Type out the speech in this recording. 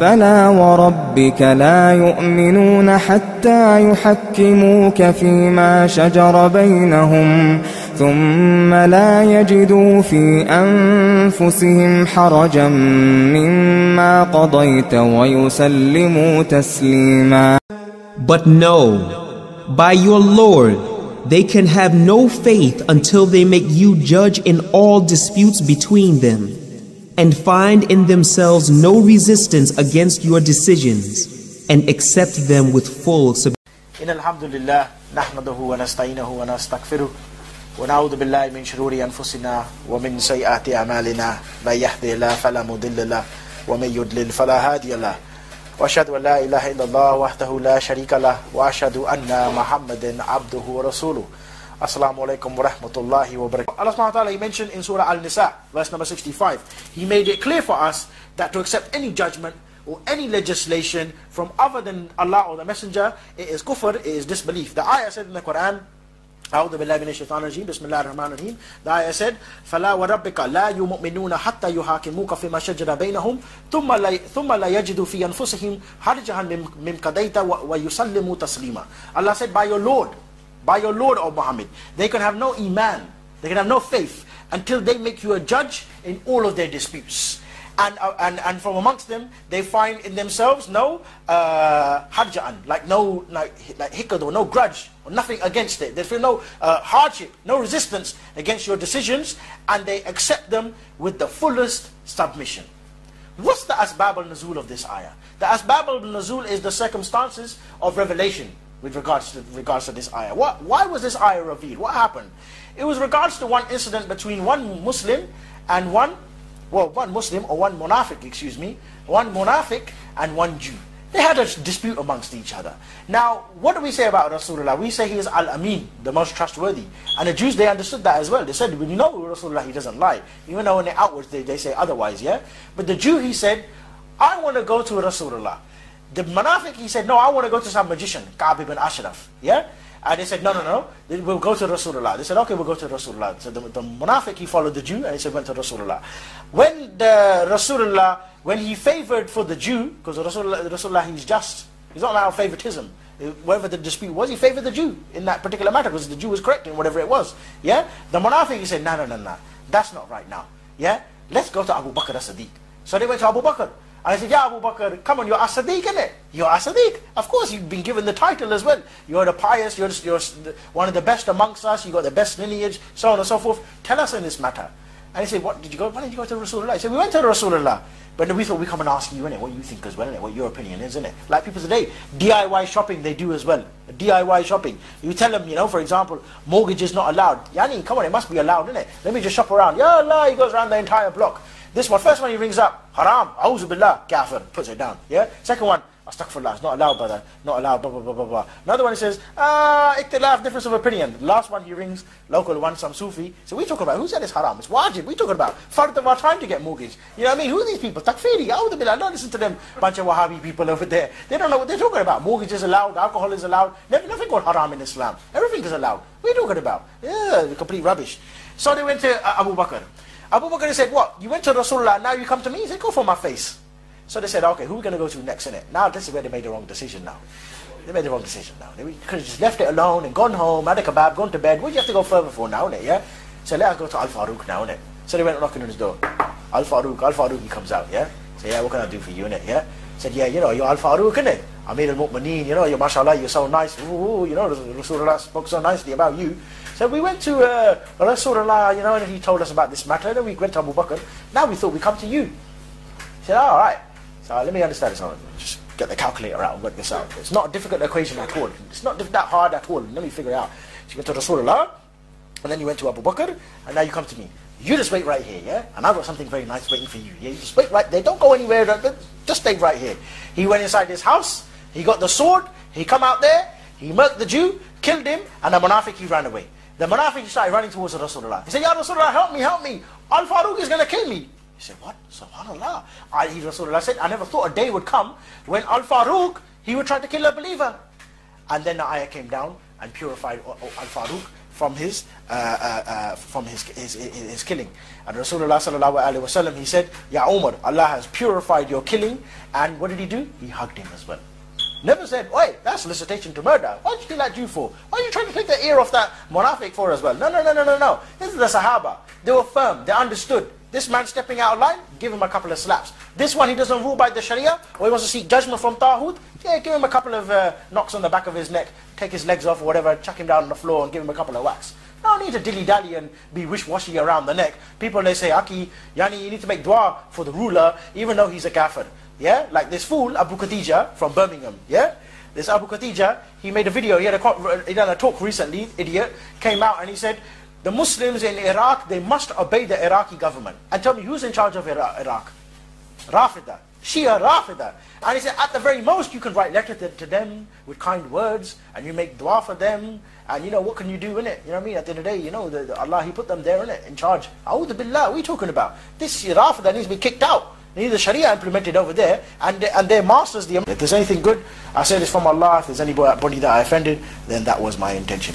فلا وربك لا يؤمنون حتى يحكموك فيما شجر بينهم ثم لا يجدوا في أنفسهم حرجا مما قضيت ويسلموا تسليما But no, by your Lord, they can have no faith until they make you judge in all disputes between them, and find in themselves no resistance against your decisions and accept them with full submission. In Alhamdulillah, Nahmadahu wa Nastainahu wa Nastakfiru, wa Naudu Billahi min Shururi Anfusina, wa Min Sayyati Amalina, May Fala Mudilla, wa May Fala Hadiala, wa La ilaha illallah, wa Tahula Sharikala, wa Shadu Anna Muhammadin Abduhu Rasulu. Assalamu alaikum wa rahmatullahi wa barakatuh. Allah subhanahu wa ta'ala, He mentioned in Surah Al-Nisa, verse number 65, He made it clear for us that to accept any judgment or any legislation from other than Allah or the Messenger, it is kufr, it is disbelief. The ayah said in the Quran, أعوذ بالله من الشيطان الرجيم بسم الله الرحمن الرحيم The ayah said فلا وربك لا يؤمنون حتى يحاكموك فيما شجر بينهم ثم لا ثم لا يجدوا في أنفسهم حرجا مم قضيت ويسلموا تسليما Allah said by your Lord by your Lord, O Muhammad. They can have no iman, they can have no faith until they make you a judge in all of their disputes. And, uh, and, and from amongst them, they find in themselves no uh, like no like, like hikad or no grudge, or nothing against it. They feel no uh, hardship, no resistance against your decisions, and they accept them with the fullest submission. What's the asbab al-nuzul of this ayah? The asbab al-nuzul is the circumstances of revelation with regards to regards to this ayah. What, why was this ayah revealed? What happened? It was regards to one incident between one Muslim and one, well, one Muslim or one munafiq, excuse me, one munafiq and one Jew. They had a dispute amongst each other. Now, what do we say about Rasulullah? We say he is Al-Amin, the most trustworthy. And the Jews, they understood that as well. They said, we know Rasulullah, he doesn't lie. Even though in the outwards they, they say otherwise, yeah? But the Jew, he said, I want to go to Rasulullah. The Munafiq, he said, no, I want to go to some magician, Ka'b ibn Ashraf. Yeah? And they said, no, no, no, we'll go to Rasulullah. They said, okay, we'll go to Rasulullah. So the, the Munafiq, he followed the Jew, and he said, went to Rasulullah. When the Rasulullah, when he favored for the Jew, because Rasulullah, Rasulullah, he's just, he's not allowed favoritism. Uh, whatever the dispute was, he favored the Jew in that particular matter, because the Jew was correct in whatever it was. Yeah? The Munafiq, he said, no, no, no, no, that's not right now. Yeah? Let's go to Abu Bakr as-Siddiq. So they went to Abu Bakr. And I said, Yeah, Abu Bakr, come on, you're As-Sadiq, innit? You're As-Sadiq. Of course, you've been given the title as well. You're the pious, you're, you're one of the best amongst us, you got the best lineage, so on and so forth. Tell us in this matter. And he said, what did you go? Why didn't you go to Rasulullah? He said, we went to Rasulullah. But we thought we come and ask you, innit, what you think as well, innit, what your opinion is, innit? Like people today, DIY shopping they do as well. DIY shopping. You tell them, you know, for example, mortgage is not allowed. Yani, come on, it must be allowed, innit? Let me just shop around. Ya Allah, he goes around the entire block. This one, first one he rings up, haram, auzu billah, kafir, puts it down. Yeah? Second one, astaghfirullah, it's not allowed, brother, not allowed, blah, blah, blah, blah, blah. Another one he says, ah, ikhtilaf, difference of opinion. Last one he rings, local one, some Sufi. So we talk about, who said it's haram? It's wajib, we talking about, fard of our time to get mortgage. You know what I mean? Who are these people? Takfiri, auzu billah, don't listen to them bunch of Wahhabi people over there. They don't know what they're talking about. Mortgage is allowed, alcohol is allowed, nothing called haram in Islam. Everything is allowed. What are you talking about? Yeah, complete rubbish. So they went to uh, Abu Bakr. Abu Bakr said, what? You went to Rasulullah, now you come to me? He said, go for my face. So they said, okay, who are we going to go to next in it? Now this is where they made the wrong decision now. They made the wrong decision now. They could have just left it alone and gone home, had a kebab, gone to bed. What do you have to go further for now, innit? Yeah? So let us go to Al Farouk now, innit? So they went knocking on his door. Al Farouk, Al Farouk, he comes out, yeah? So yeah, what can I do for you, innit? Yeah? Said, yeah, you know, you're Al Farouk, innit? Amir al Mu'mineen, you know, you're mashallah, you're so nice. Ooh, you know, Rasulullah spoke so nicely about you. So we went to uh, Rasulullah, you know, and he told us about this matter. Then we went to Abu Bakr. Now we thought we come to you. He said, all right. So let me understand this. Now. Just get the calculator out and work this out. It's not a difficult equation at all. It's not that hard at all. Let me figure it out. So you went to Rasulullah, and then you went to Abu Bakr, and now you come to me. You just wait right here, yeah? And I've got something very nice waiting for you. Yeah, you just wait right there. Don't go anywhere. Just stay right here. He went inside his house. He got the sword. He come out there. He murked the Jew, killed him, and the Munafiq, he ran away. The Munafiq started running towards Rasulullah. He said, Ya Rasulullah, help me, help me. Al Farouk is going to kill me. He said, what? Subhanallah. I, he, Rasulullah said, I never thought a day would come when Al Farouk, he would try to kill a believer. And then the ayah came down and purified Al Farouk from his uh, uh, uh, from his, his, his, his killing. And Rasulullah sallallahu alaihi wasallam he said, Ya Umar, Allah has purified your killing. And what did he do? He hugged him as well. Never said, Oi, that's solicitation to murder. What did you kill that Jew for? Why are you trying to take the ear off that munafiq for as well? No, no, no, no, no, no. This is the Sahaba. They were firm. They understood. This man stepping out of line, give him a couple of slaps. This one, he doesn't rule by the Sharia, or he wants to seek judgment from Taghut, yeah, give him a couple of uh, knocks on the back of his neck, take his legs off or whatever, chuck him down on the floor and give him a couple of whacks. No need to dilly-dally and be wish-washy around the neck. People, they say, Aki, Yani, you need to make dua for the ruler, even though he's a kafir. Yeah, like this fool, Abu Khatija from Birmingham, yeah? This Abu Khatija, he made a video, he had a, he had a talk recently, idiot, came out and he said, the Muslims in Iraq, they must obey the Iraqi government. And tell me, who's in charge of Iraq? Rafida. Shia Rafida. And he said, at the very most, you can write letters to, to, them with kind words, and you make dua for them, and you know, what can you do in it? You know what I mean? At the end of the day, you know, the, the Allah, He put them there in it, in charge. A'udhu Billah, what are you talking about? This Rafida needs to be kicked out. The Sharia implemented over there, and, and their masters, the If there's anything good, I say this from Allah. If there's anybody that I offended, then that was my intention.